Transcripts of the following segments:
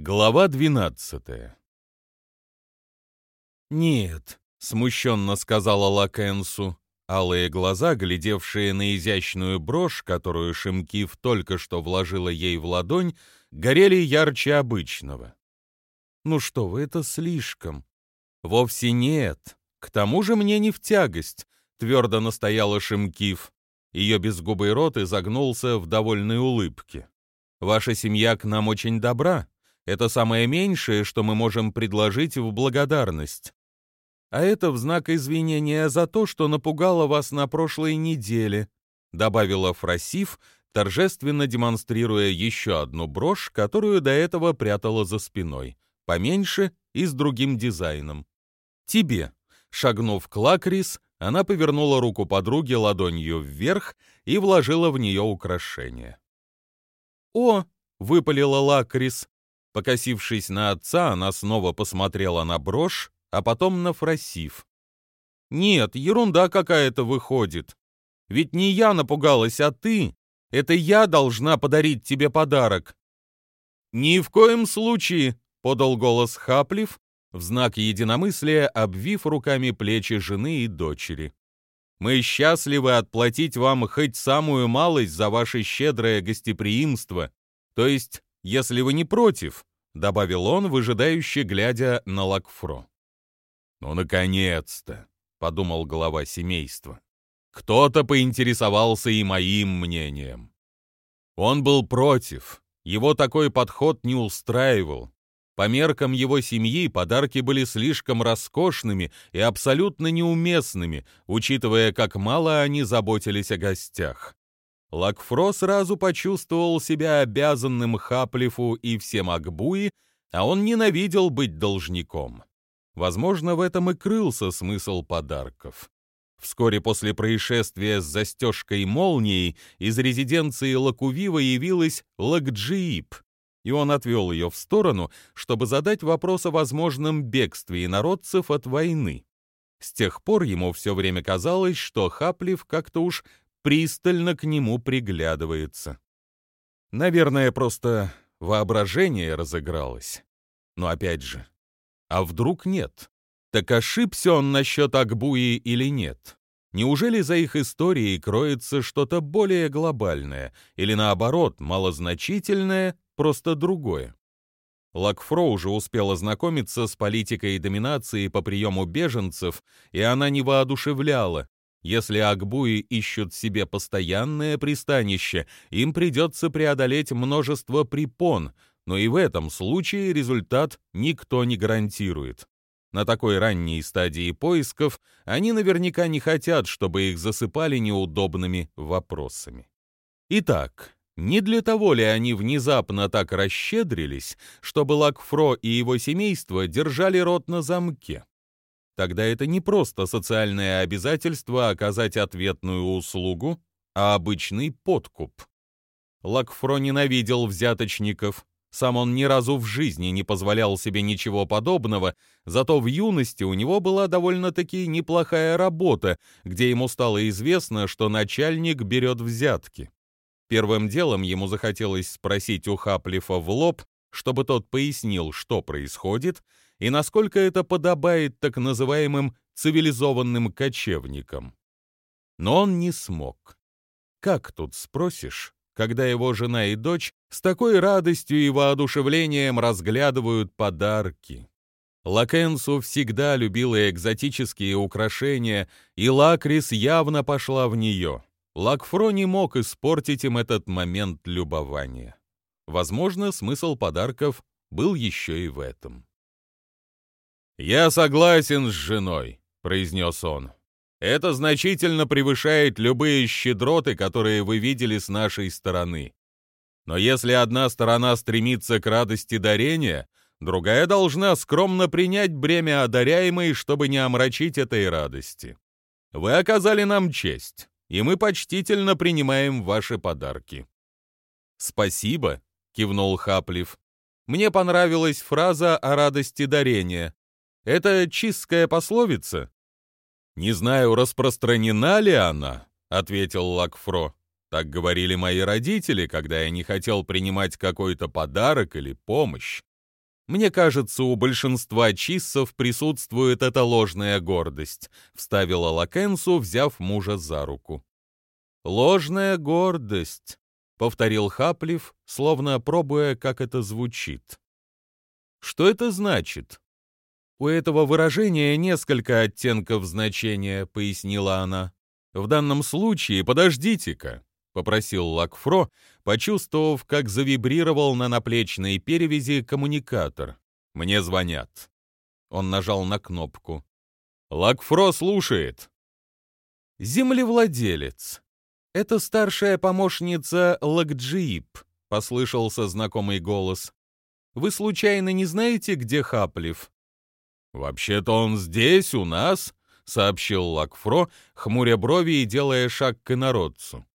Глава двенадцатая «Нет», — смущенно сказала Лакенсу. Алые глаза, глядевшие на изящную брошь, которую Шимкив только что вложила ей в ладонь, горели ярче обычного. «Ну что вы, это слишком». «Вовсе нет. К тому же мне не в тягость», — твердо настояла Шимкив. Ее безгубый рот изогнулся в довольной улыбке. «Ваша семья к нам очень добра. Это самое меньшее, что мы можем предложить в благодарность. А это в знак извинения за то, что напугало вас на прошлой неделе», добавила Фросив, торжественно демонстрируя еще одну брошь, которую до этого прятала за спиной, поменьше и с другим дизайном. «Тебе», шагнув к Лакрис, она повернула руку подруги ладонью вверх и вложила в нее украшение. «О!» — выпалила Лакрис, Покосившись на отца, она снова посмотрела на брошь, а потом на Фросив. «Нет, ерунда какая-то выходит. Ведь не я напугалась, а ты. Это я должна подарить тебе подарок». «Ни в коем случае», — подал голос Хаплив, в знак единомыслия обвив руками плечи жены и дочери. «Мы счастливы отплатить вам хоть самую малость за ваше щедрое гостеприимство, то есть если вы не против», — добавил он, выжидающе глядя на Лакфро. «Ну, наконец-то!» — подумал глава семейства. «Кто-то поинтересовался и моим мнением». Он был против, его такой подход не устраивал. По меркам его семьи подарки были слишком роскошными и абсолютно неуместными, учитывая, как мало они заботились о гостях. Лакфро сразу почувствовал себя обязанным Хаплифу и всем Акбуи, а он ненавидел быть должником. Возможно, в этом и крылся смысл подарков. Вскоре после происшествия с застежкой молнией из резиденции Лакувива явилась Лакджиип, и он отвел ее в сторону, чтобы задать вопрос о возможном бегстве инородцев от войны. С тех пор ему все время казалось, что Хаплив как-то уж пристально к нему приглядывается. Наверное, просто воображение разыгралось. Но опять же, а вдруг нет? Так ошибся он насчет Акбуи или нет? Неужели за их историей кроется что-то более глобальное, или наоборот, малозначительное, просто другое? Лакфро уже успел ознакомиться с политикой доминации по приему беженцев, и она не воодушевляла, если Акбуи ищут себе постоянное пристанище, им придется преодолеть множество препон, но и в этом случае результат никто не гарантирует. На такой ранней стадии поисков они наверняка не хотят, чтобы их засыпали неудобными вопросами. Итак, не для того ли они внезапно так расщедрились, чтобы Лакфро и его семейство держали рот на замке? Тогда это не просто социальное обязательство оказать ответную услугу, а обычный подкуп. Лакфро ненавидел взяточников. Сам он ни разу в жизни не позволял себе ничего подобного, зато в юности у него была довольно-таки неплохая работа, где ему стало известно, что начальник берет взятки. Первым делом ему захотелось спросить у Хаплифа в лоб, чтобы тот пояснил, что происходит, и насколько это подобает так называемым цивилизованным кочевникам. Но он не смог. Как тут спросишь, когда его жена и дочь с такой радостью и воодушевлением разглядывают подарки? Лакенсу всегда любила экзотические украшения, и Лакрис явно пошла в нее. Лакфро не мог испортить им этот момент любования. Возможно, смысл подарков был еще и в этом. «Я согласен с женой», — произнес он. «Это значительно превышает любые щедроты, которые вы видели с нашей стороны. Но если одна сторона стремится к радости дарения, другая должна скромно принять бремя одаряемой, чтобы не омрачить этой радости. Вы оказали нам честь, и мы почтительно принимаем ваши подарки». «Спасибо», — кивнул Хаплив. «Мне понравилась фраза о радости дарения. Это чистская пословица?» «Не знаю, распространена ли она», — ответил Лакфро. «Так говорили мои родители, когда я не хотел принимать какой-то подарок или помощь. Мне кажется, у большинства чиссов присутствует эта ложная гордость, вставила Лакенсу, взяв мужа за руку. Ложная гордость, повторил Хаплив, словно пробуя, как это звучит. Что это значит? У этого выражения несколько оттенков значения, пояснила она. В данном случае, подождите-ка, попросил Лакфро, почувствовав, как завибрировал на наплечной перевязи коммуникатор. Мне звонят. Он нажал на кнопку. Лакфро слушает. Землевладелец. Это старшая помощница Лакджип, послышался знакомый голос. Вы случайно не знаете, где Хаплив? Вообще-то он здесь, у нас, сообщил Лакфро, хмуря брови и делая шаг к инородцу.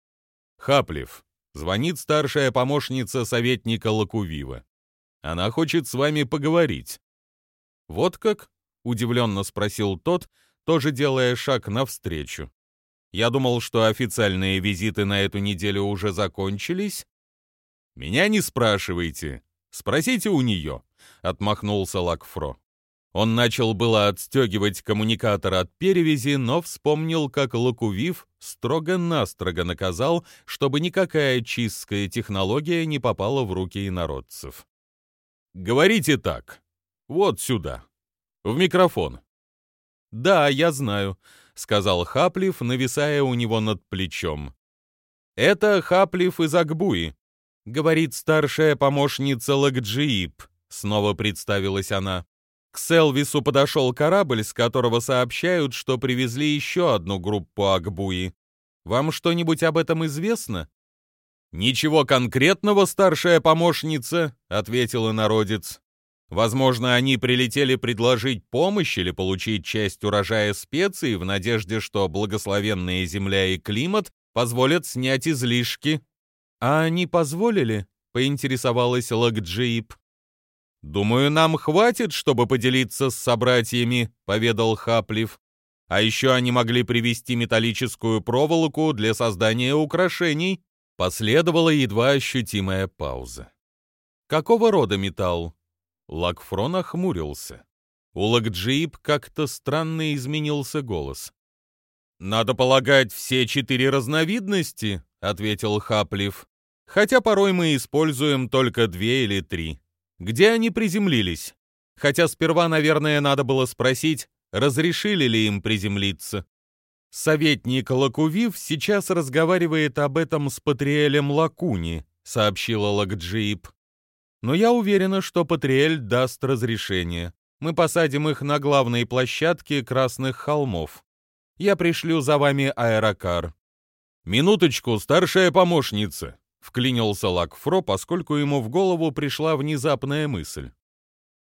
Хаплев, звонит старшая помощница советника Лакувива. Она хочет с вами поговорить. Вот как? удивленно спросил тот, тоже делая шаг навстречу. Я думал, что официальные визиты на эту неделю уже закончились. Меня не спрашивайте, спросите у нее, отмахнулся Лакфро. Он начал было отстегивать коммуникатор от перевязи, но вспомнил, как Лакувив строго-настрого наказал, чтобы никакая чистская технология не попала в руки инородцев. «Говорите так. Вот сюда. В микрофон». «Да, я знаю», — сказал Хаплив, нависая у него над плечом. «Это Хаплив из Акбуи», — говорит старшая помощница Лакджиип, — снова представилась она. К Селвису подошел корабль, с которого сообщают, что привезли еще одну группу Акбуи. Вам что-нибудь об этом известно? Ничего конкретного, старшая помощница, ответил инородец. Возможно, они прилетели предложить помощь или получить часть урожая специй в надежде, что благословенная земля и климат позволят снять излишки. А они позволили? поинтересовалась Лакджип. «Думаю, нам хватит, чтобы поделиться с собратьями», — поведал Хаплив. «А еще они могли привезти металлическую проволоку для создания украшений». Последовала едва ощутимая пауза. «Какого рода металл?» Лакфрон охмурился. У Лакджип как-то странно изменился голос. «Надо полагать, все четыре разновидности», — ответил Хаплив. «Хотя порой мы используем только две или три где они приземлились. Хотя сперва, наверное, надо было спросить, разрешили ли им приземлиться. Советник Лакувив сейчас разговаривает об этом с Патриэлем Лакуни, сообщила Лакджип. Но я уверена, что Патриэль даст разрешение. Мы посадим их на главной площадке Красных холмов. Я пришлю за вами аэрокар. Минуточку, старшая помощница, Вклинился Лакфро, поскольку ему в голову пришла внезапная мысль.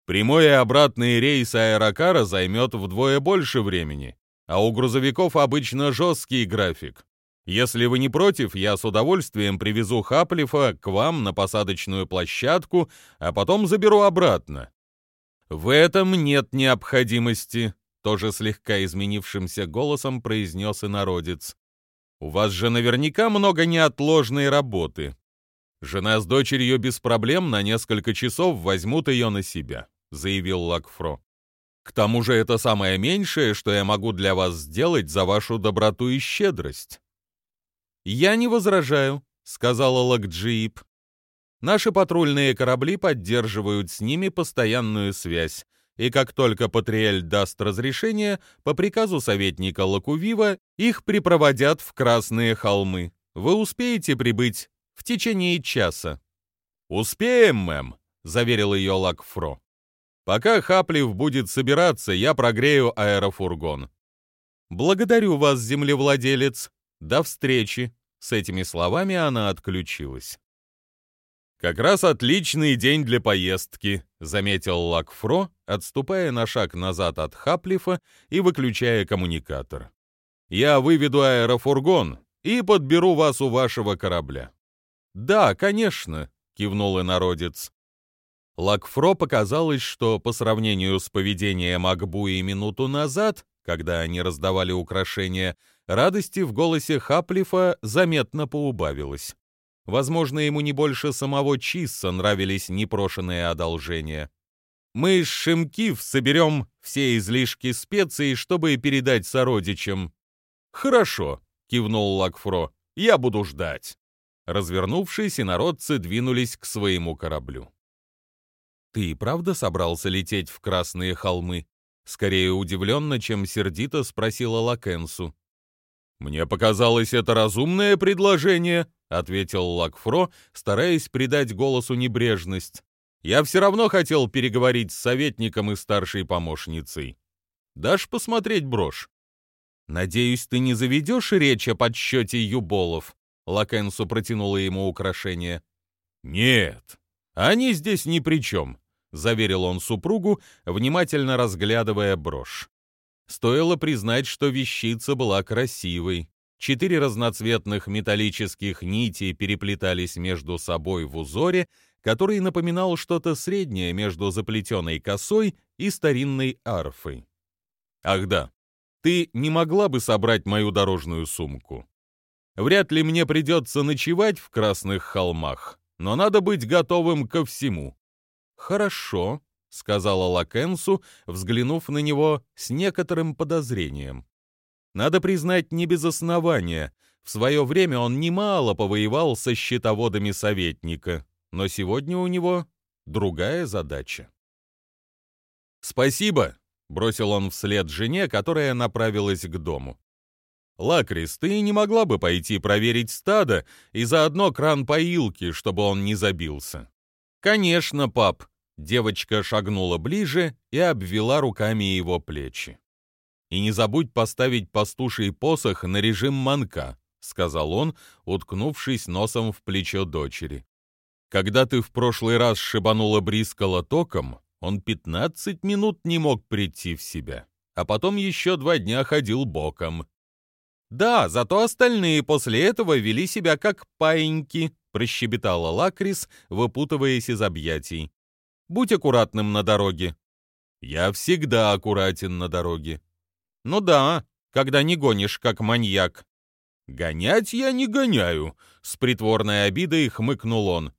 Прямой и обратный рейс аэрокара займет вдвое больше времени, а у грузовиков обычно жесткий график. Если вы не против, я с удовольствием привезу Хаплифа к вам на посадочную площадку, а потом заберу обратно. В этом нет необходимости, тоже слегка изменившимся голосом произнес инородец. У вас же наверняка много неотложной работы. Жена с дочерью без проблем на несколько часов возьмут ее на себя», — заявил Лакфро. «К тому же это самое меньшее, что я могу для вас сделать за вашу доброту и щедрость». «Я не возражаю», — сказала Лакджиип. «Наши патрульные корабли поддерживают с ними постоянную связь, и как только Патриэль даст разрешение, по приказу советника Лакувива их припроводят в Красные холмы. Вы успеете прибыть в течение часа». «Успеем, мэм», — заверил ее Лакфро. «Пока Хаплив будет собираться, я прогрею аэрофургон». «Благодарю вас, землевладелец. До встречи». С этими словами она отключилась. «Как раз отличный день для поездки», — заметил Лакфро, отступая на шаг назад от Хаплифа и выключая коммуникатор. «Я выведу аэрофургон и подберу вас у вашего корабля». «Да, конечно», — кивнул инородец. Лакфро показалось, что по сравнению с поведением Акбуи минуту назад, когда они раздавали украшения, радости в голосе Хаплифа заметно поубавилось. Возможно, ему не больше самого Чисса нравились непрошенные одолжения. Мы с Шимкив соберем все излишки специй, чтобы передать сородичам». «Хорошо», — кивнул Лакфро, — «я буду ждать». Развернувшись, инородцы двинулись к своему кораблю. «Ты и правда собрался лететь в Красные холмы?» Скорее удивленно, чем сердито спросила Лакенсу. «Мне показалось это разумное предложение», — ответил Лакфро, стараясь придать голосу небрежность. «Я все равно хотел переговорить с советником и старшей помощницей. Дашь посмотреть брошь?» «Надеюсь, ты не заведешь речь о подсчете юболов?» Лакенсу протянула ему украшение. «Нет, они здесь ни при чем», — заверил он супругу, внимательно разглядывая брошь. Стоило признать, что вещица была красивой. Четыре разноцветных металлических нити переплетались между собой в узоре, который напоминал что-то среднее между заплетенной косой и старинной арфой. «Ах да, ты не могла бы собрать мою дорожную сумку? Вряд ли мне придется ночевать в Красных холмах, но надо быть готовым ко всему». «Хорошо», — сказала Лакенсу, взглянув на него с некоторым подозрением. Надо признать, не без основания. В свое время он немало повоевал со счетоводами советника, но сегодня у него другая задача. «Спасибо», — бросил он вслед жене, которая направилась к дому. «Лакрис, ты не могла бы пойти проверить стадо и заодно кран поилки, чтобы он не забился?» «Конечно, пап», Девочка шагнула ближе и обвела руками его плечи. «И не забудь поставить пастуший посох на режим манка», — сказал он, уткнувшись носом в плечо дочери. «Когда ты в прошлый раз шибанула Брискала током, он пятнадцать минут не мог прийти в себя, а потом еще два дня ходил боком». «Да, зато остальные после этого вели себя как паиньки», — прощебетала Лакрис, выпутываясь из объятий. Будь аккуратным на дороге». «Я всегда аккуратен на дороге». «Ну да, когда не гонишь, как маньяк». «Гонять я не гоняю», — с притворной обидой хмыкнул он.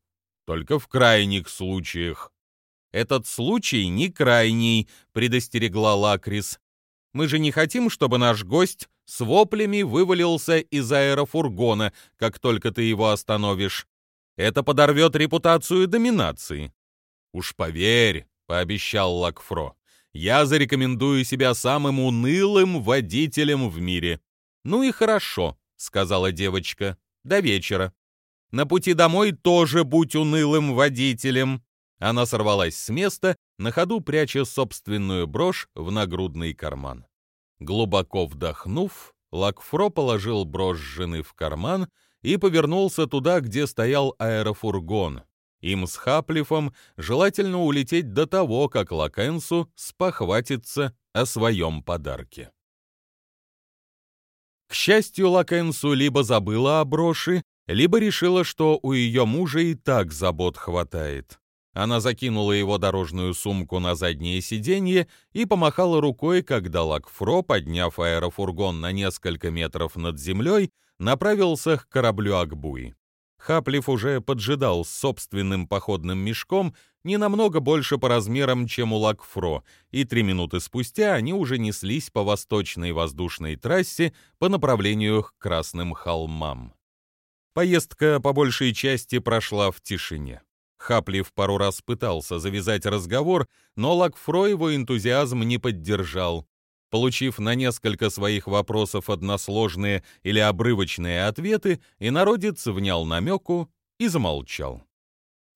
«Только в крайних случаях». «Этот случай не крайний», — предостерегла Лакрис. «Мы же не хотим, чтобы наш гость с воплями вывалился из аэрофургона, как только ты его остановишь. Это подорвет репутацию доминации. «Уж поверь», — пообещал Лакфро, — «я зарекомендую себя самым унылым водителем в мире». «Ну и хорошо», — сказала девочка, — «до вечера. На пути домой тоже будь унылым водителем». Она сорвалась с места, на ходу пряча собственную брошь в нагрудный карман. Глубоко вдохнув, Лакфро положил брошь жены в карман и повернулся туда, где стоял аэрофургон, им с Хаплифом желательно улететь до того, как Лакенсу спохватится о своем подарке. К счастью, Лакенсу либо забыла о броши, либо решила, что у ее мужа и так забот хватает. Она закинула его дорожную сумку на заднее сиденье и помахала рукой, когда Лакфро, подняв аэрофургон на несколько метров над землей, направился к кораблю Акбуи. Хаплив уже поджидал с собственным походным мешком не намного больше по размерам, чем у Лакфро, и три минуты спустя они уже неслись по восточной воздушной трассе по направлению к Красным холмам. Поездка по большей части прошла в тишине. Хаплив пару раз пытался завязать разговор, но Лакфро его энтузиазм не поддержал. Получив на несколько своих вопросов односложные или обрывочные ответы, инородец внял намеку и замолчал.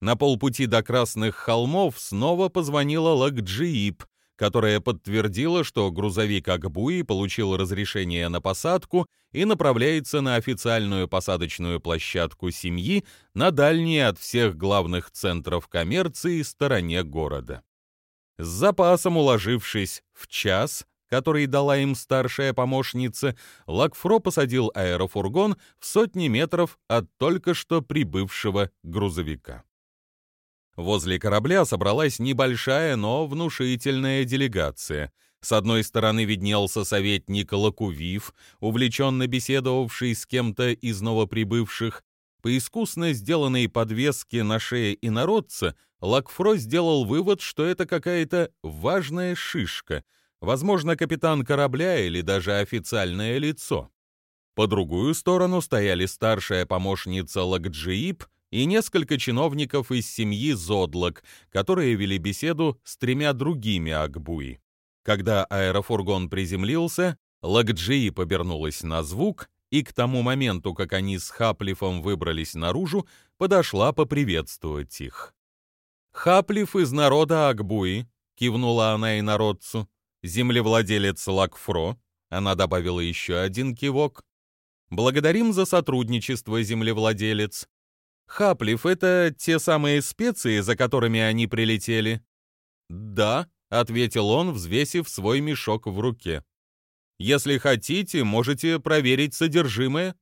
На полпути до Красных холмов снова позвонила Лакджиип, которая подтвердила, что грузовик Акбуи получил разрешение на посадку и направляется на официальную посадочную площадку семьи на дальней от всех главных центров коммерции стороне города. С запасом уложившись в час, который дала им старшая помощница, Лакфро посадил аэрофургон в сотни метров от только что прибывшего грузовика. Возле корабля собралась небольшая, но внушительная делегация. С одной стороны виднелся советник Лакувив, увлеченно беседовавший с кем-то из новоприбывших, По искусно сделанной подвеске на шее инородца Лакфро сделал вывод, что это какая-то важная шишка, возможно, капитан корабля или даже официальное лицо. По другую сторону стояли старшая помощница Лакджииб и несколько чиновников из семьи Зодлок, которые вели беседу с тремя другими Акбуи. Когда аэрофургон приземлился, Лакджии побернулась на звук, и к тому моменту, как они с Хаплифом выбрались наружу, подошла поприветствовать их. «Хаплиф из народа Акбуи», — кивнула она и народцу, «землевладелец Лакфро», — она добавила еще один кивок, «благодарим за сотрудничество, землевладелец». «Хаплиф — это те самые специи, за которыми они прилетели?» «Да», — ответил он, взвесив свой мешок в руке. «Если хотите, можете проверить содержимое».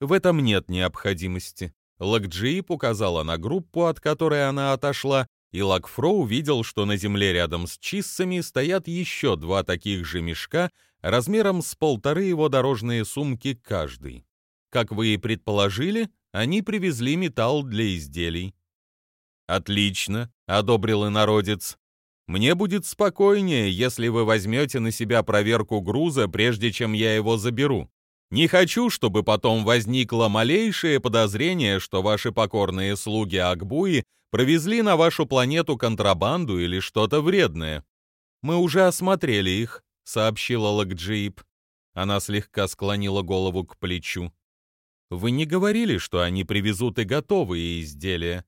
«В этом нет необходимости». Лакджип указала на группу, от которой она отошла, и Лакфро увидел, что на земле рядом с чиссами стоят еще два таких же мешка размером с полторы его дорожные сумки каждый. Как вы и предположили, они привезли металл для изделий. «Отлично», — одобрил инородец. Мне будет спокойнее, если вы возьмете на себя проверку груза, прежде чем я его заберу. Не хочу, чтобы потом возникло малейшее подозрение, что ваши покорные слуги Акбуи провезли на вашу планету контрабанду или что-то вредное. Мы уже осмотрели их, сообщила Лакджип. Она слегка склонила голову к плечу. Вы не говорили, что они привезут и готовые изделия?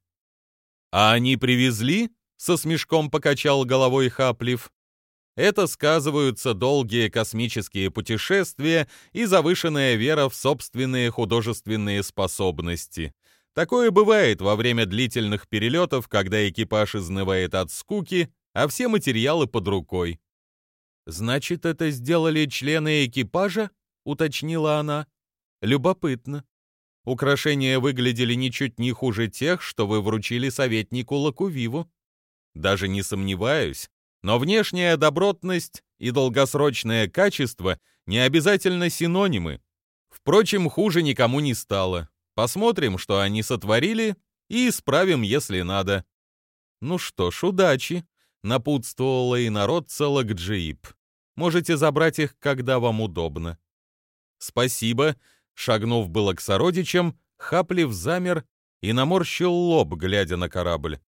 А они привезли? со смешком покачал головой Хаплив. Это сказываются долгие космические путешествия и завышенная вера в собственные художественные способности. Такое бывает во время длительных перелетов, когда экипаж изнывает от скуки, а все материалы под рукой. «Значит, это сделали члены экипажа?» — уточнила она. «Любопытно. Украшения выглядели ничуть не хуже тех, что вы вручили советнику Лакувиву. Даже не сомневаюсь, но внешняя добротность и долгосрочное качество не обязательно синонимы. Впрочем, хуже никому не стало. Посмотрим, что они сотворили, и исправим, если надо. Ну что ж, удачи, напутствовала и народ Целокджиип. Можете забрать их, когда вам удобно. Спасибо, шагнув было к сородичам, Хаплив замер и наморщил лоб, глядя на корабль.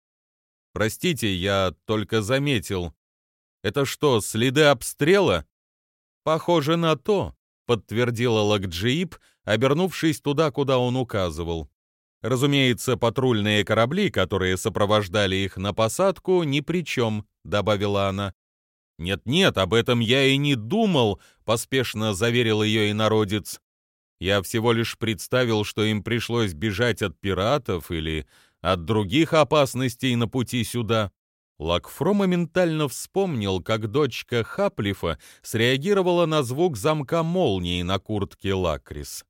Простите, я только заметил. Это что, следы обстрела? Похоже на то, подтвердила Лакджиип, обернувшись туда, куда он указывал. Разумеется, патрульные корабли, которые сопровождали их на посадку, ни при чем, добавила она. «Нет-нет, об этом я и не думал», — поспешно заверил ее и народец. «Я всего лишь представил, что им пришлось бежать от пиратов или от других опасностей на пути сюда. Лакфро моментально вспомнил, как дочка Хаплифа среагировала на звук замка молнии на куртке Лакрис.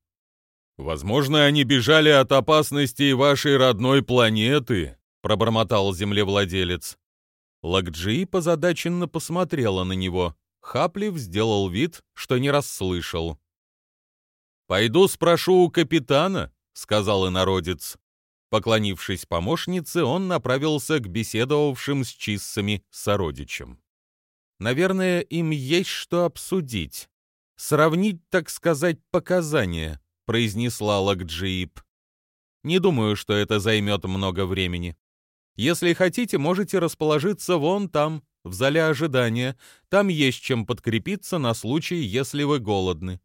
«Возможно, они бежали от опасностей вашей родной планеты», — пробормотал землевладелец. Лакджи позадаченно посмотрела на него. Хаплив сделал вид, что не расслышал. «Пойду спрошу у капитана», — сказал инородец. Поклонившись помощнице, он направился к беседовавшим с чиссами сородичам. Наверное, им есть что обсудить. Сравнить, так сказать, показания, произнесла Лакджиип. Не думаю, что это займет много времени. Если хотите, можете расположиться вон там, в зале ожидания. Там есть чем подкрепиться на случай, если вы голодны.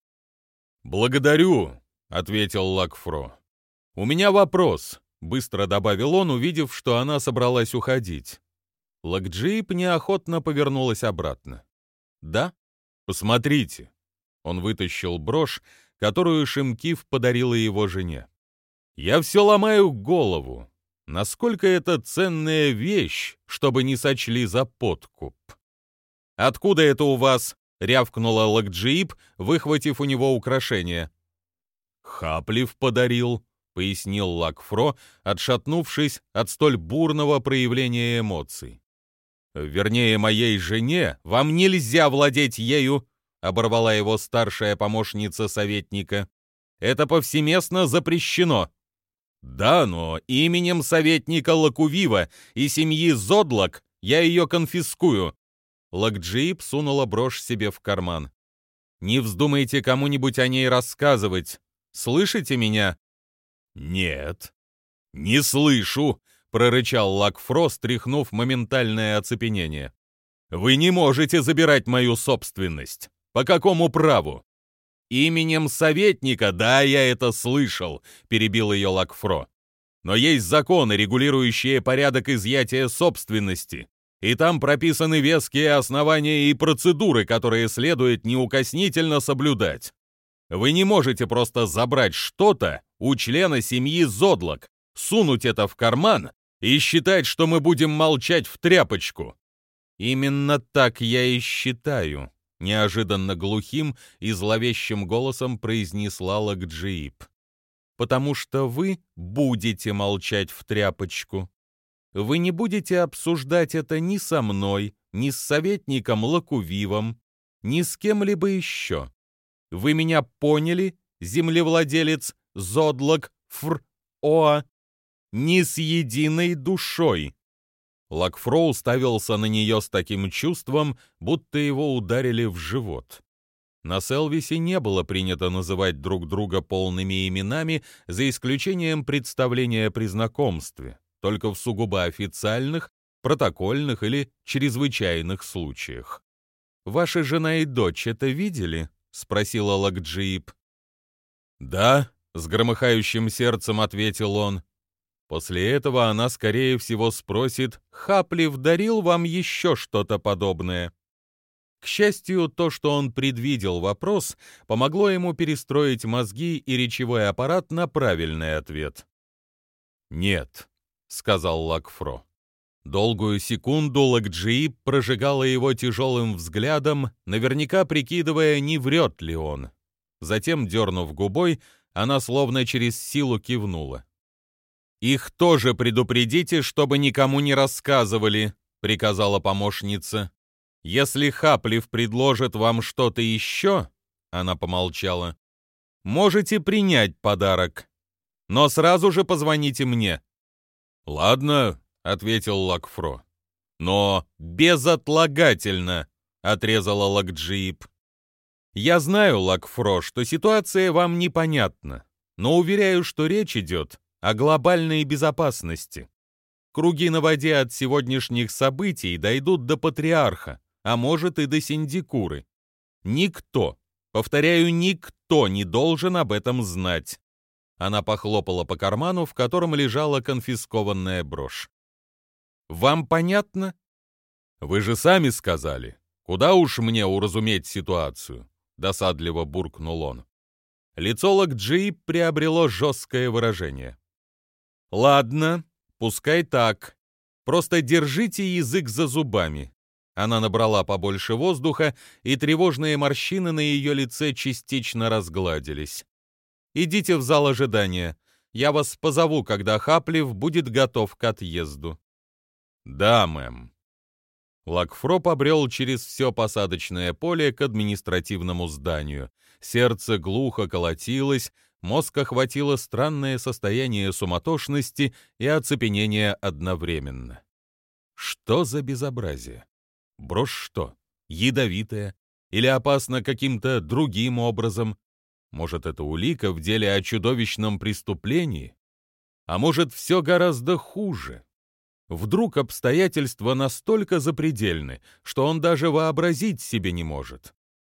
«Благодарю», — ответил Лакфро. «У меня вопрос быстро добавил он, увидев, что она собралась уходить. Лакджип неохотно повернулась обратно. «Да? Посмотрите!» Он вытащил брошь, которую Шимкив подарила его жене. «Я все ломаю голову. Насколько это ценная вещь, чтобы не сочли за подкуп?» «Откуда это у вас?» — рявкнула Лакджип, выхватив у него украшение. «Хаплив подарил», пояснил Лакфро, отшатнувшись от столь бурного проявления эмоций. «Вернее, моей жене, вам нельзя владеть ею!» — оборвала его старшая помощница советника. «Это повсеместно запрещено!» Да, но именем советника Лакувива и семьи Зодлак я ее конфискую. Лакджип сунула брошь себе в карман. Не вздумайте кому-нибудь о ней рассказывать. Слышите меня? Нет. Не слышу, прорычал Лакфро, стряхнув моментальное оцепенение. Вы не можете забирать мою собственность. По какому праву? Именем советника, да, я это слышал, перебил ее Лакфро. Но есть законы, регулирующие порядок изъятия собственности, и там прописаны веские основания и процедуры, которые следует неукоснительно соблюдать. Вы не можете просто забрать что-то у члена семьи Зодлок, сунуть это в карман и считать, что мы будем молчать в тряпочку. Именно так я и считаю, неожиданно глухим и зловещим голосом произнесла Лакджиип. Потому что вы будете молчать в тряпочку. Вы не будете обсуждать это ни со мной, ни с советником Лакувивом, ни с кем-либо еще. Вы меня поняли, землевладелец Зодлок Фр Оа? Ни с единой душой. Лакфроу ставился на нее с таким чувством, будто его ударили в живот. На Селвисе не было принято называть друг друга полными именами, за исключением представления при знакомстве, только в сугубо официальных, протокольных или чрезвычайных случаях. «Ваша жена и дочь это видели?» — спросила Лакджип. «Да», — с громыхающим сердцем ответил он. После этого она, скорее всего, спросит, Хаплив дарил вам еще что-то подобное. К счастью, то, что он предвидел вопрос, помогло ему перестроить мозги и речевой аппарат на правильный ответ. «Нет», — сказал Лакфро. Долгую секунду Лакджиип прожигала его тяжелым взглядом, наверняка прикидывая, не врет ли он. Затем, дернув губой, она словно через силу кивнула. «Их тоже предупредите, чтобы никому не рассказывали», — приказала помощница. «Если Хаплив предложит вам что-то еще», — она помолчала, — «можете принять подарок, но сразу же позвоните мне». «Ладно», ответил Лакфро. Но безотлагательно, отрезала Лакджип. Я знаю, Лакфро, что ситуация вам непонятна, но уверяю, что речь идет о глобальной безопасности. Круги на воде от сегодняшних событий дойдут до патриарха, а может и до синдикуры. Никто, повторяю, никто не должен об этом знать. Она похлопала по карману, в котором лежала конфискованная брошь. Вам понятно? Вы же сами сказали. Куда уж мне уразуметь ситуацию? Досадливо буркнул он. Лицо Лакджи приобрело жесткое выражение. Ладно, пускай так. Просто держите язык за зубами. Она набрала побольше воздуха, и тревожные морщины на ее лице частично разгладились. «Идите в зал ожидания. Я вас позову, когда Хаплев будет готов к отъезду». «Да, мэм». Лакфро побрел через все посадочное поле к административному зданию. Сердце глухо колотилось, мозг охватило странное состояние суматошности и оцепенения одновременно. Что за безобразие? Брошь что, ядовитая? Или опасно каким-то другим образом? Может, это улика в деле о чудовищном преступлении? А может, все гораздо хуже? Вдруг обстоятельства настолько запредельны, что он даже вообразить себе не может.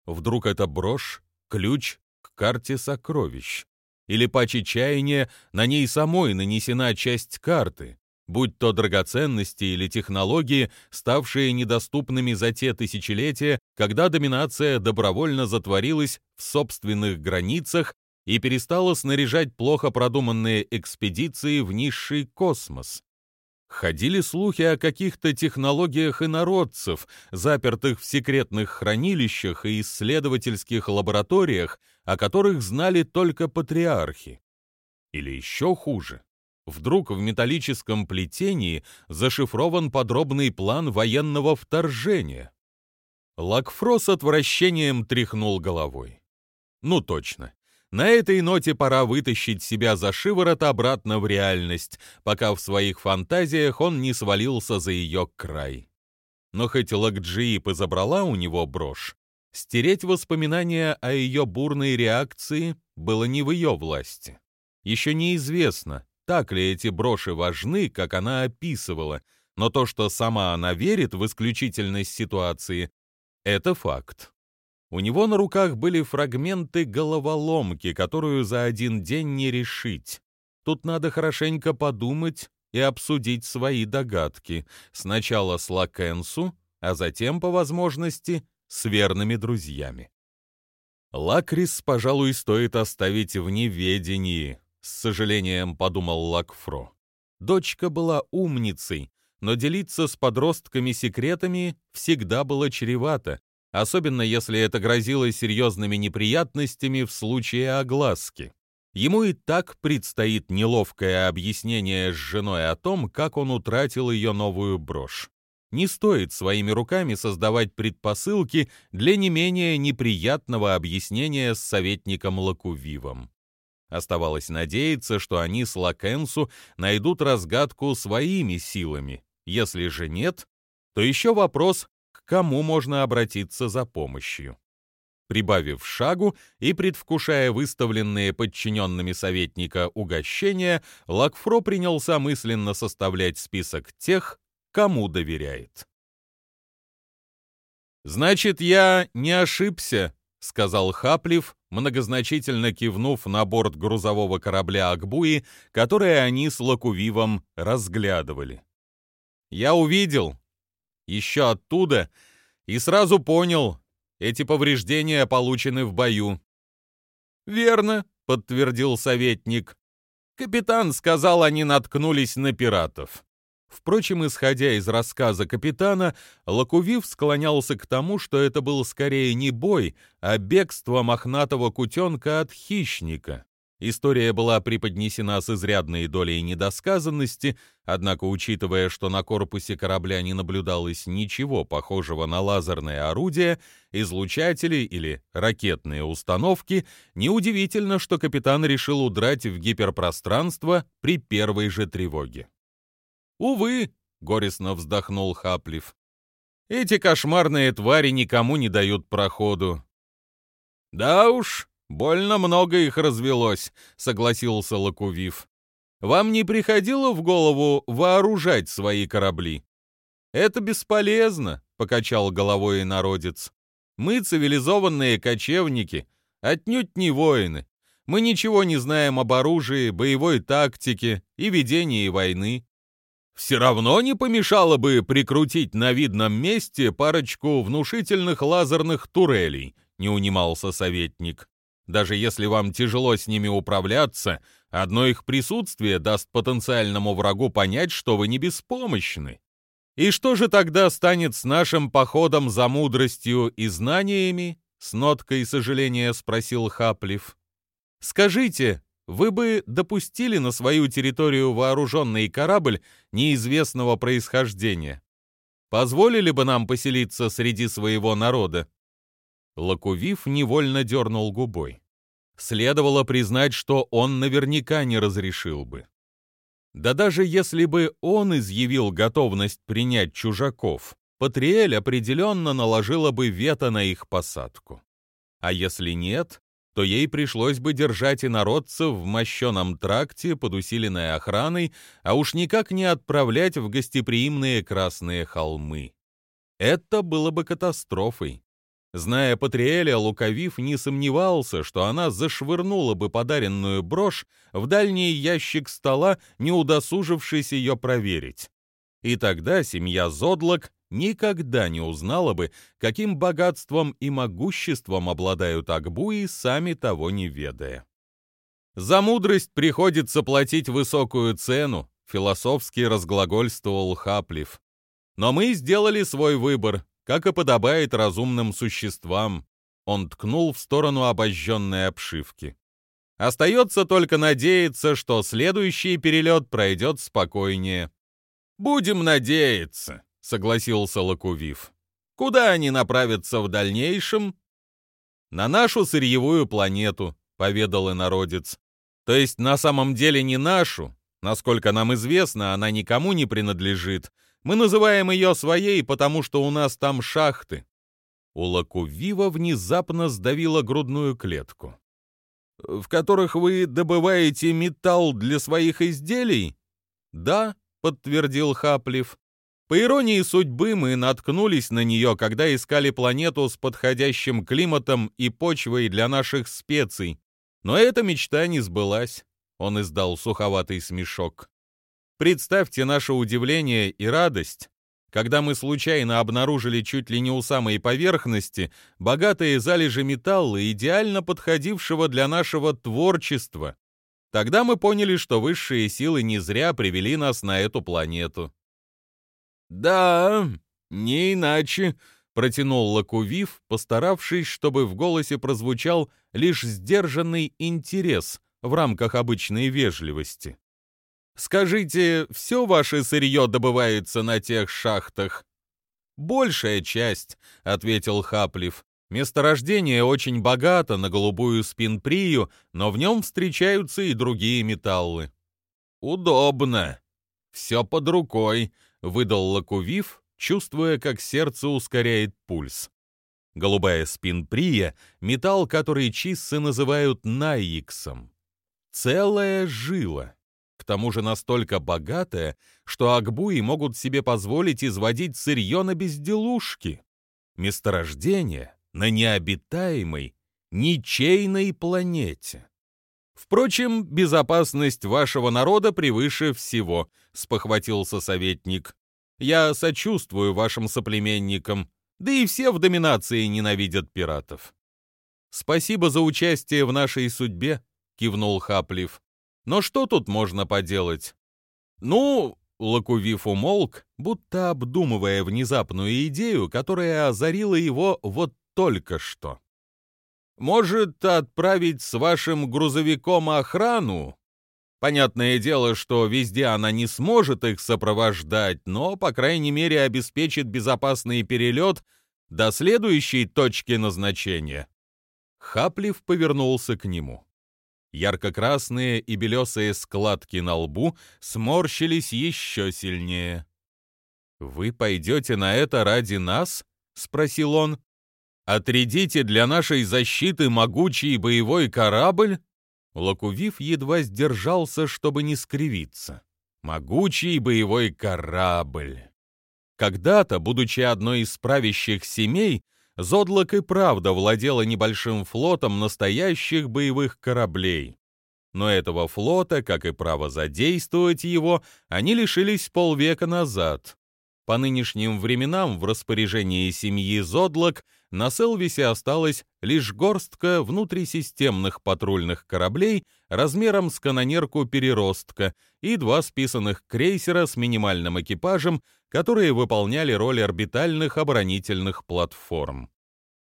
Вдруг это брошь, ключ к карте сокровищ. Или паче чаяния на ней самой нанесена часть карты, будь то драгоценности или технологии, ставшие недоступными за те тысячелетия, когда доминация добровольно затворилась в собственных границах и перестала снаряжать плохо продуманные экспедиции в низший космос. Ходили слухи о каких-то технологиях инородцев, запертых в секретных хранилищах и исследовательских лабораториях, о которых знали только патриархи. Или еще хуже. Вдруг в металлическом плетении зашифрован подробный план военного вторжения. Лакфро с отвращением тряхнул головой. Ну точно. На этой ноте пора вытащить себя за шиворот обратно в реальность, пока в своих фантазиях он не свалился за ее край. Но хоть Лакджиип и забрала у него брошь, стереть воспоминания о ее бурной реакции было не в ее власти. Еще неизвестно, так ли эти броши важны, как она описывала, но то, что сама она верит в исключительность ситуации, это факт. У него на руках были фрагменты головоломки, которую за один день не решить. Тут надо хорошенько подумать и обсудить свои догадки. Сначала с Лакенсу, а затем, по возможности, с верными друзьями. Лакрис, пожалуй, стоит оставить в неведении, с сожалением подумал Лакфро. Дочка была умницей, но делиться с подростками секретами всегда было чревато, особенно если это грозило серьезными неприятностями в случае огласки. Ему и так предстоит неловкое объяснение с женой о том, как он утратил ее новую брошь. Не стоит своими руками создавать предпосылки для не менее неприятного объяснения с советником Лакувивом. Оставалось надеяться, что они с Лакенсу найдут разгадку своими силами. Если же нет, то еще вопрос, к кому можно обратиться за помощью. Прибавив шагу и предвкушая выставленные подчиненными советника угощения, Лакфро принялся мысленно составлять список тех, кому доверяет. «Значит, я не ошибся», — сказал Хаплив, многозначительно кивнув на борт грузового корабля Акбуи, который они с Лакувивом разглядывали. «Я увидел, еще оттуда, и сразу понял, эти повреждения получены в бою». «Верно», — подтвердил советник. «Капитан сказал, они наткнулись на пиратов». Впрочем, исходя из рассказа капитана, Лакувив склонялся к тому, что это был скорее не бой, а бегство мохнатого кутенка от хищника. История была преподнесена с изрядной долей недосказанности, однако, учитывая, что на корпусе корабля не наблюдалось ничего похожего на лазерное орудие, излучатели или ракетные установки, неудивительно, что капитан решил удрать в гиперпространство при первой же тревоге. «Увы», — горестно вздохнул Хаплив, — «эти кошмарные твари никому не дают проходу». «Да уж, больно много их развелось», — согласился Лакувив. «Вам не приходило в голову вооружать свои корабли?» «Это бесполезно», — покачал головой народец. «Мы цивилизованные кочевники, отнюдь не воины. Мы ничего не знаем об оружии, боевой тактике и ведении войны. Все равно не помешало бы прикрутить на видном месте парочку внушительных лазерных турелей, не унимался советник. Даже если вам тяжело с ними управляться, одно их присутствие даст потенциальному врагу понять, что вы не беспомощны. И что же тогда станет с нашим походом за мудростью и знаниями? С ноткой сожаления спросил Хаплив. Скажите, вы бы допустили на свою территорию вооруженный корабль неизвестного происхождения? Позволили бы нам поселиться среди своего народа?» Лакувив невольно дернул губой. Следовало признать, что он наверняка не разрешил бы. Да даже если бы он изъявил готовность принять чужаков, Патриэль определенно наложила бы вето на их посадку. А если нет, то ей пришлось бы держать инородцев в мощеном тракте под усиленной охраной, а уж никак не отправлять в гостеприимные Красные холмы. Это было бы катастрофой. Зная Патриэля, Луковив не сомневался, что она зашвырнула бы подаренную брошь в дальний ящик стола, не удосужившись ее проверить. И тогда семья Зодлок никогда не узнала бы, каким богатством и могуществом обладают Акбуи, сами того не ведая. «За мудрость приходится платить высокую цену», — философски разглагольствовал Хаплив. «Но мы сделали свой выбор, как и подобает разумным существам», — он ткнул в сторону обожженной обшивки. «Остается только надеяться, что следующий перелет пройдет спокойнее». «Будем надеяться», согласился Лакувив. Куда они направятся в дальнейшем? На нашу сырьевую планету, поведал инородец. То есть на самом деле не нашу. Насколько нам известно, она никому не принадлежит. Мы называем ее своей, потому что у нас там шахты. У Лакувива внезапно сдавило грудную клетку. «В которых вы добываете металл для своих изделий?» «Да», — подтвердил Хаплив. «По иронии судьбы, мы наткнулись на нее, когда искали планету с подходящим климатом и почвой для наших специй. Но эта мечта не сбылась». Он издал суховатый смешок. «Представьте наше удивление и радость, когда мы случайно обнаружили чуть ли не у самой поверхности богатые залежи металла, идеально подходившего для нашего творчества. Тогда мы поняли, что высшие силы не зря привели нас на эту планету. «Да, не иначе», — протянул Лакувив, постаравшись, чтобы в голосе прозвучал лишь сдержанный интерес в рамках обычной вежливости. Скажите, все ваше сырье добывается на тех шахтах? Большая часть, ответил Хаплив. Месторождение очень богато на голубую спинприю, но в нем встречаются и другие металлы. Удобно. Все под рукой, выдал Лакувив, чувствуя, как сердце ускоряет пульс. Голубая спинприя — металл, который чиссы называют наиксом. Целая жила тому же настолько богатая, что Акбуи могут себе позволить изводить сырье на безделушки. Месторождение на необитаемой, ничейной планете. Впрочем, безопасность вашего народа превыше всего, спохватился советник. Я сочувствую вашим соплеменникам, да и все в доминации ненавидят пиратов. Спасибо за участие в нашей судьбе, кивнул Хаплив. Но что тут можно поделать? Ну, Лакувив умолк, будто обдумывая внезапную идею, которая озарила его вот только что. «Может, отправить с вашим грузовиком охрану? Понятное дело, что везде она не сможет их сопровождать, но, по крайней мере, обеспечит безопасный перелет до следующей точки назначения». Хаплив повернулся к нему. Ярко-красные и белесые складки на лбу сморщились еще сильнее. «Вы пойдете на это ради нас?» — спросил он. «Отрядите для нашей защиты могучий боевой корабль?» Лакувив едва сдержался, чтобы не скривиться. «Могучий боевой корабль!» Когда-то, будучи одной из правящих семей, Зодлок и правда владела небольшим флотом настоящих боевых кораблей. Но этого флота, как и право задействовать его, они лишились полвека назад. По нынешним временам в распоряжении семьи Зодлок на Селвисе осталась лишь горстка внутрисистемных патрульных кораблей размером с канонерку «Переростка» и два списанных крейсера с минимальным экипажем, которые выполняли роль орбитальных оборонительных платформ.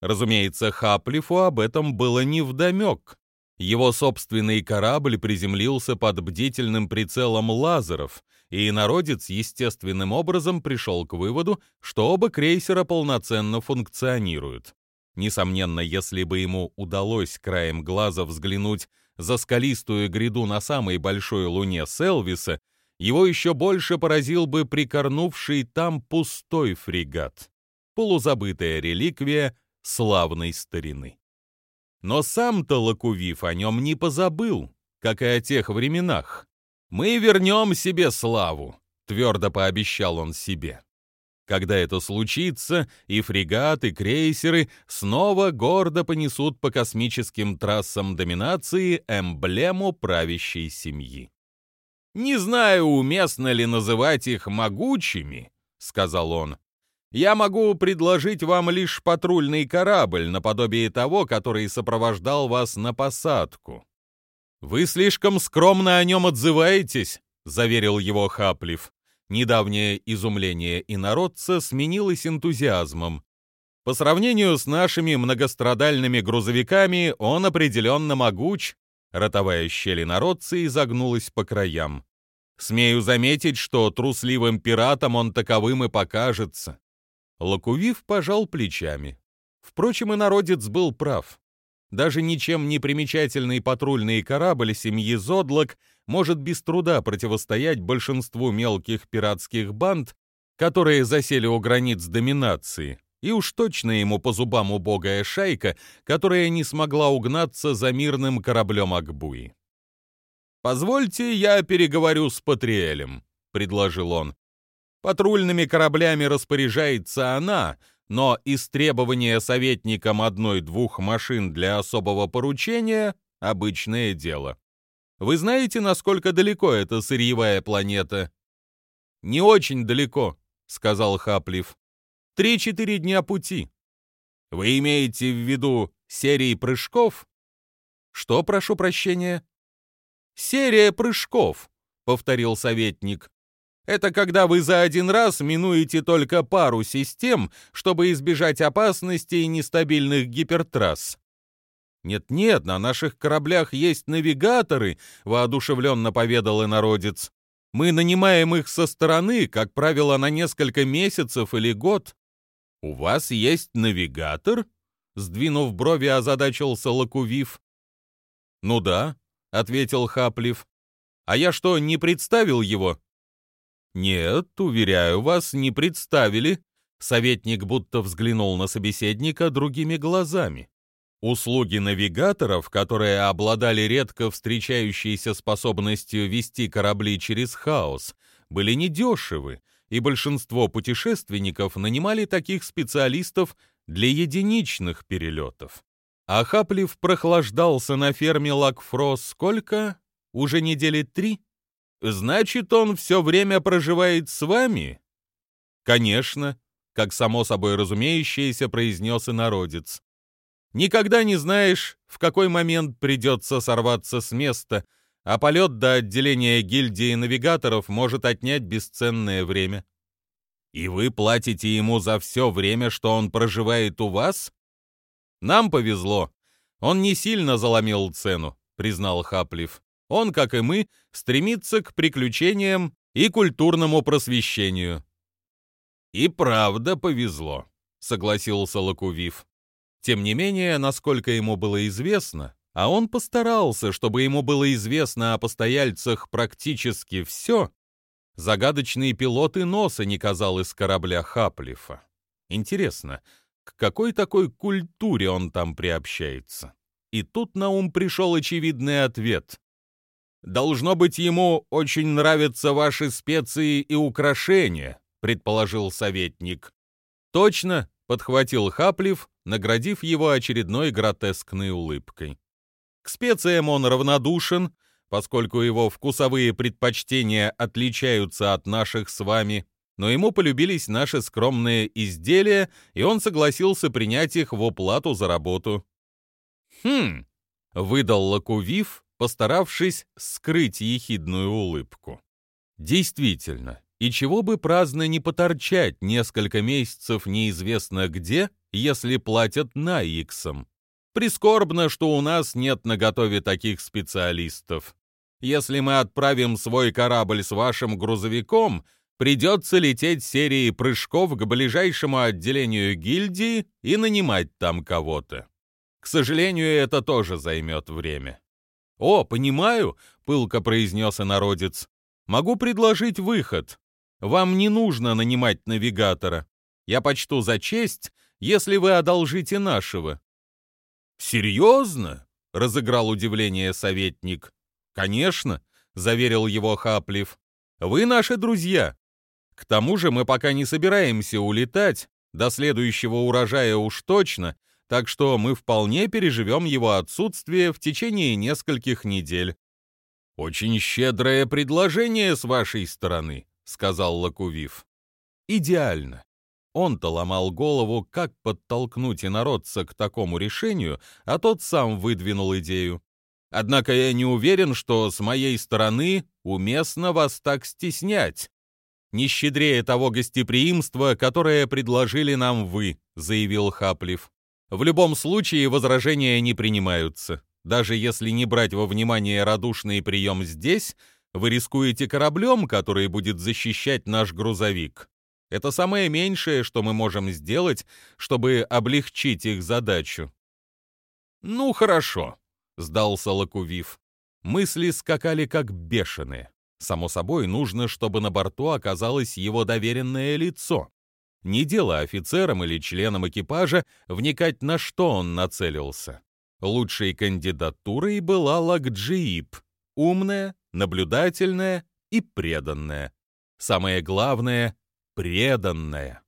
Разумеется, Хаплифу об этом было невдомек. Его собственный корабль приземлился под бдительным прицелом лазеров, и народец естественным образом пришел к выводу, что оба крейсера полноценно функционируют. Несомненно, если бы ему удалось краем глаза взглянуть за скалистую гряду на самой большой луне Селвиса, его еще больше поразил бы прикорнувший там пустой фрегат. Полузабытая реликвия славной старины. Но сам-то Лакувив о нем не позабыл, как и о тех временах. «Мы вернем себе славу», — твердо пообещал он себе. Когда это случится, и фрегаты, и крейсеры снова гордо понесут по космическим трассам доминации эмблему правящей семьи. «Не знаю, уместно ли называть их могучими», — сказал он. «Я могу предложить вам лишь патрульный корабль, наподобие того, который сопровождал вас на посадку. «Вы слишком скромно о нем отзываетесь», — заверил его Хаплив. Недавнее изумление инородца сменилось энтузиазмом. По сравнению с нашими многострадальными грузовиками, он определенно могуч. Ротовая щель инородца изогнулась по краям. Смею заметить, что трусливым пиратом он таковым и покажется. Лакувив пожал плечами. Впрочем, и народец был прав. Даже ничем не примечательный патрульный корабль семьи Зодлок может без труда противостоять большинству мелких пиратских банд, которые засели у границ доминации, и уж точно ему по зубам убогая шайка, которая не смогла угнаться за мирным кораблем Акбуи. «Позвольте, я переговорю с Патриэлем», — предложил он. «Патрульными кораблями распоряжается она, но истребование советникам одной-двух машин для особого поручения — обычное дело. Вы знаете, насколько далеко эта сырьевая планета?» «Не очень далеко», — сказал Хаплив. «Три-четыре дня пути». «Вы имеете в виду серии прыжков?» «Что, прошу прощения?» «Серия прыжков», — повторил советник. Это когда вы за один раз минуете только пару систем, чтобы избежать опасностей нестабильных гипертрасс. «Нет-нет, на наших кораблях есть навигаторы», — воодушевленно поведал инородец. «Мы нанимаем их со стороны, как правило, на несколько месяцев или год». «У вас есть навигатор?» — сдвинув брови, озадачился Лакувив. «Ну да», — ответил Хаплив. «А я что, не представил его?» «Нет, уверяю вас, не представили». Советник будто взглянул на собеседника другими глазами. Услуги навигаторов, которые обладали редко встречающейся способностью вести корабли через хаос, были недешевы, и большинство путешественников нанимали таких специалистов для единичных перелетов. А Хаплив прохлаждался на ферме Лакфрос сколько? Уже недели три? Значит, он все время проживает с вами? Конечно, как само собой разумеющееся произнес и народец. Никогда не знаешь, в какой момент придется сорваться с места, а полет до отделения гильдии навигаторов может отнять бесценное время. И вы платите ему за все время, что он проживает у вас? Нам повезло. Он не сильно заломил цену, признал Хаплив. Он, как и мы, стремится к приключениям и культурному просвещению. «И правда повезло», — согласился Лакувив. Тем не менее, насколько ему было известно, а он постарался, чтобы ему было известно о постояльцах практически все, загадочный пилот и носа не казал из корабля Хаплифа. Интересно, к какой такой культуре он там приобщается? И тут на ум пришел очевидный ответ. Должно быть, ему очень нравятся ваши специи и украшения, предположил советник. Точно, подхватил Хаплив, наградив его очередной гротескной улыбкой. К специям он равнодушен, поскольку его вкусовые предпочтения отличаются от наших с вами, но ему полюбились наши скромные изделия, и он согласился принять их в уплату за работу. «Хм», — выдал Лакувив, постаравшись скрыть ехидную улыбку. Действительно, и чего бы праздно не поторчать несколько месяцев неизвестно где, если платят на иксом. Прискорбно, что у нас нет наготове таких специалистов. Если мы отправим свой корабль с вашим грузовиком, придется лететь серией прыжков к ближайшему отделению гильдии и нанимать там кого-то. К сожалению, это тоже займет время. «О, понимаю», — пылко произнес инородец. «Могу предложить выход. Вам не нужно нанимать навигатора. Я почту за честь, если вы одолжите нашего». «Серьезно?» — разыграл удивление советник. «Конечно», — заверил его Хаплив. «Вы наши друзья. К тому же мы пока не собираемся улетать, до следующего урожая уж точно, так что мы вполне переживем его отсутствие в течение нескольких недель. «Очень щедрое предложение с вашей стороны», — сказал Лакувив. «Идеально. Он-то ломал голову, как подтолкнуть инородца к такому решению, а тот сам выдвинул идею. Однако я не уверен, что с моей стороны уместно вас так стеснять. Не щедрее того гостеприимства, которое предложили нам вы», — заявил Хаплив. В любом случае возражения не принимаются. Даже если не брать во внимание радушный прием здесь, вы рискуете кораблем, который будет защищать наш грузовик. Это самое меньшее, что мы можем сделать, чтобы облегчить их задачу. «Ну, хорошо», — сдался Лакувив. Мысли скакали как бешеные. Само собой, нужно, чтобы на борту оказалось его доверенное лицо. Не дело офицерам или членам экипажа вникать, на что он нацелился. Лучшей кандидатурой была Лакджиип, умная, наблюдательная и преданная. Самое главное — преданная.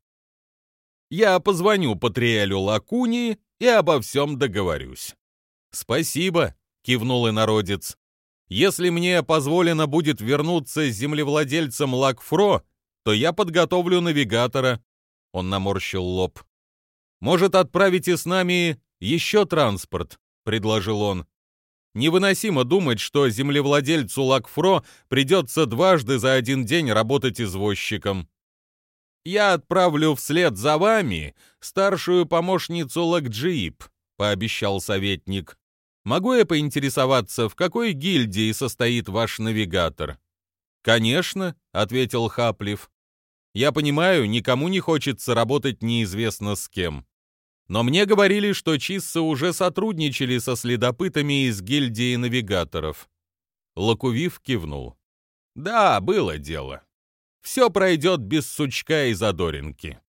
Я позвоню Патриэлю Лакуни и обо всем договорюсь. «Спасибо», — кивнул инородец. «Если мне позволено будет вернуться с землевладельцем Лакфро, то я подготовлю навигатора». Он наморщил лоб. «Может, отправите с нами еще транспорт?» — предложил он. Невыносимо думать, что землевладельцу Лакфро придется дважды за один день работать извозчиком. «Я отправлю вслед за вами старшую помощницу Лакджиип», — пообещал советник. «Могу я поинтересоваться, в какой гильдии состоит ваш навигатор?» «Конечно», — ответил Хаплив. «Я понимаю, никому не хочется работать неизвестно с кем. Но мне говорили, что Чиссы уже сотрудничали со следопытами из гильдии навигаторов». Лакувив кивнул. «Да, было дело все пройдет без сучка и задоринки.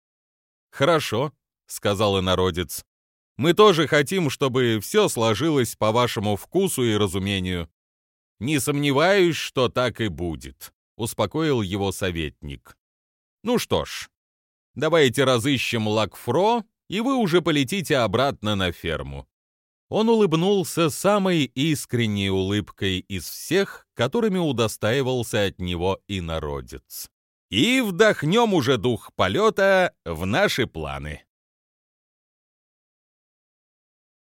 «Хорошо», — сказал инородец. «Мы тоже хотим, чтобы все сложилось по вашему вкусу и разумению». «Не сомневаюсь, что так и будет», — успокоил его советник. «Ну что ж, давайте разыщем Лакфро, и вы уже полетите обратно на ферму». Он улыбнулся самой искренней улыбкой из всех, которыми удостаивался от него и народец и вдохнем уже дух полета в наши планы.